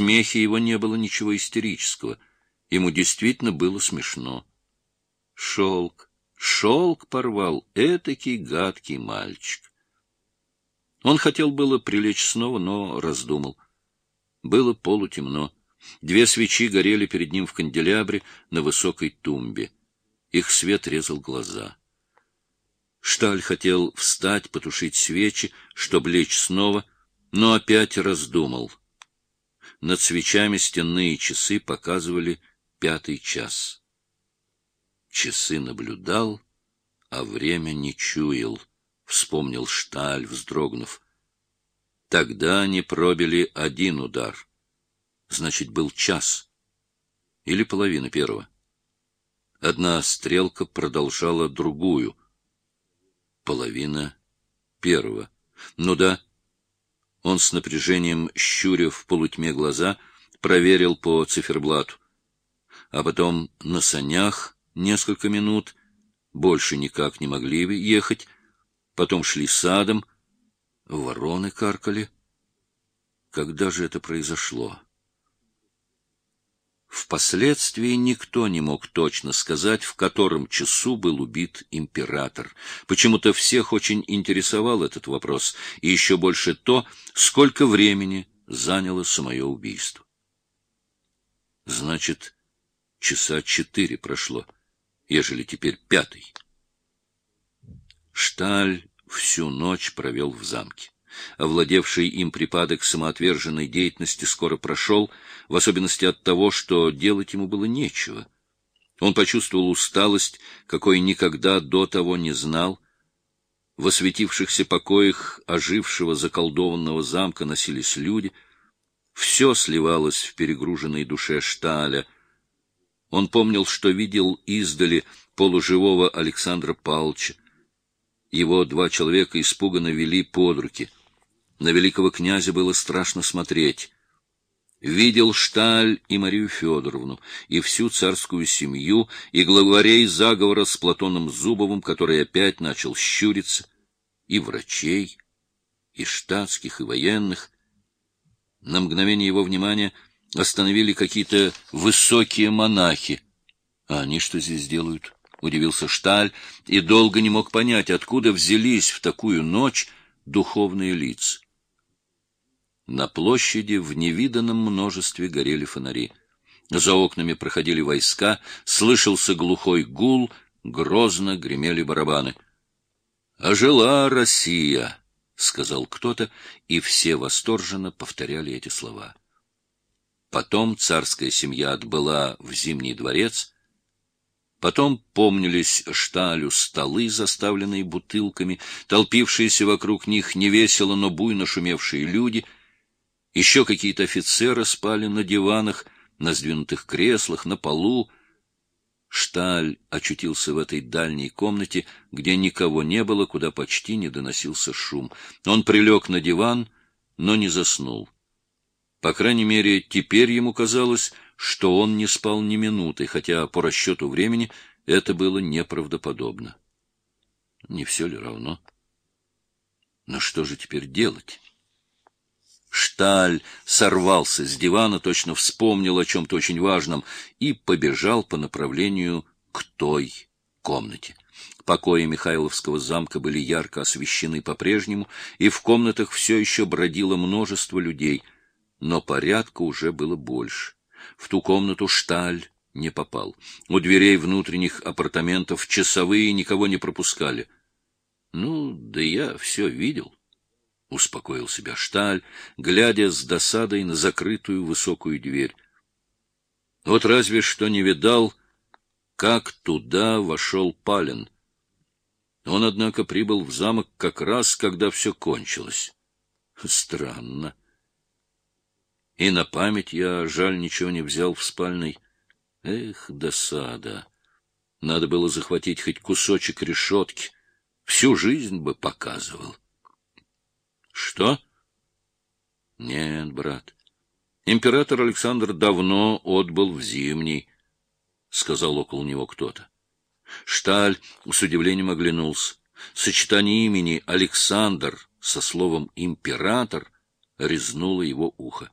смехе его не было ничего истерического. Ему действительно было смешно. Шелк, шелк порвал, этакий гадкий мальчик. Он хотел было прилечь снова, но раздумал. Было полутемно. Две свечи горели перед ним в канделябре на высокой тумбе. Их свет резал глаза. Шталь хотел встать, потушить свечи, чтобы лечь снова, но опять раздумал. Над свечами стенные часы показывали пятый час. Часы наблюдал, а время не чуял, — вспомнил Шталь, вздрогнув. Тогда они пробили один удар. Значит, был час. Или половина первого. Одна стрелка продолжала другую. Половина первого. Ну да. Он с напряжением, щуря в полутьме глаза, проверил по циферблату. А потом на санях несколько минут, больше никак не могли ехать, потом шли садом, вороны каркали. Когда же это произошло? Впоследствии никто не мог точно сказать, в котором часу был убит император. Почему-то всех очень интересовал этот вопрос, и еще больше то, сколько времени заняло самое убийство. Значит, часа четыре прошло, ежели теперь пятый. Шталь всю ночь провел в замке. Овладевший им припадок самоотверженной деятельности скоро прошел, в особенности от того, что делать ему было нечего. Он почувствовал усталость, какой никогда до того не знал. В осветившихся покоях ожившего заколдованного замка носились люди. Все сливалось в перегруженной душе Шталя. Он помнил, что видел издали полуживого Александра Палча. Его два человека испуганно вели под руки — на великого князя было страшно смотреть. Видел Шталь и Марию Федоровну, и всю царскую семью, и главарей заговора с Платоном Зубовым, который опять начал щуриться, и врачей, и штатских, и военных. На мгновение его внимания остановили какие-то высокие монахи. А они что здесь делают? — удивился Шталь и долго не мог понять, откуда взялись в такую ночь духовные лица. На площади в невиданном множестве горели фонари. За окнами проходили войска, слышался глухой гул, грозно гремели барабаны. «Ожила Россия!» — сказал кто-то, и все восторженно повторяли эти слова. Потом царская семья отбыла в Зимний дворец, Потом помнились шталю столы, заставленные бутылками, толпившиеся вокруг них невесело, но буйно шумевшие люди — еще какие-то офицеры спали на диванах, на сдвинутых креслах, на полу. Шталь очутился в этой дальней комнате, где никого не было, куда почти не доносился шум. Он прилег на диван, но не заснул. По крайней мере, теперь ему казалось, что он не спал ни минуты, хотя по расчету времени это было неправдоподобно. Не все ли равно? Но что же теперь делать? Шталь сорвался с дивана, точно вспомнил о чем-то очень важном и побежал по направлению к той комнате. Покои Михайловского замка были ярко освещены по-прежнему, и в комнатах все еще бродило множество людей, но порядка уже было больше. В ту комнату Шталь не попал. У дверей внутренних апартаментов часовые никого не пропускали. Ну, да я все видел. — успокоил себя Шталь, глядя с досадой на закрытую высокую дверь. Вот разве что не видал, как туда вошел Палин. Он, однако, прибыл в замок как раз, когда все кончилось. Странно. И на память я, жаль, ничего не взял в спальной. Эх, досада! Надо было захватить хоть кусочек решетки. Всю жизнь бы показывал. Что? Нет, брат. Император Александр давно отбыл в Зимний, сказал около него кто-то. Шталь с удивлением оглянулся. Сочетание имени Александр со словом император резнуло его ухо.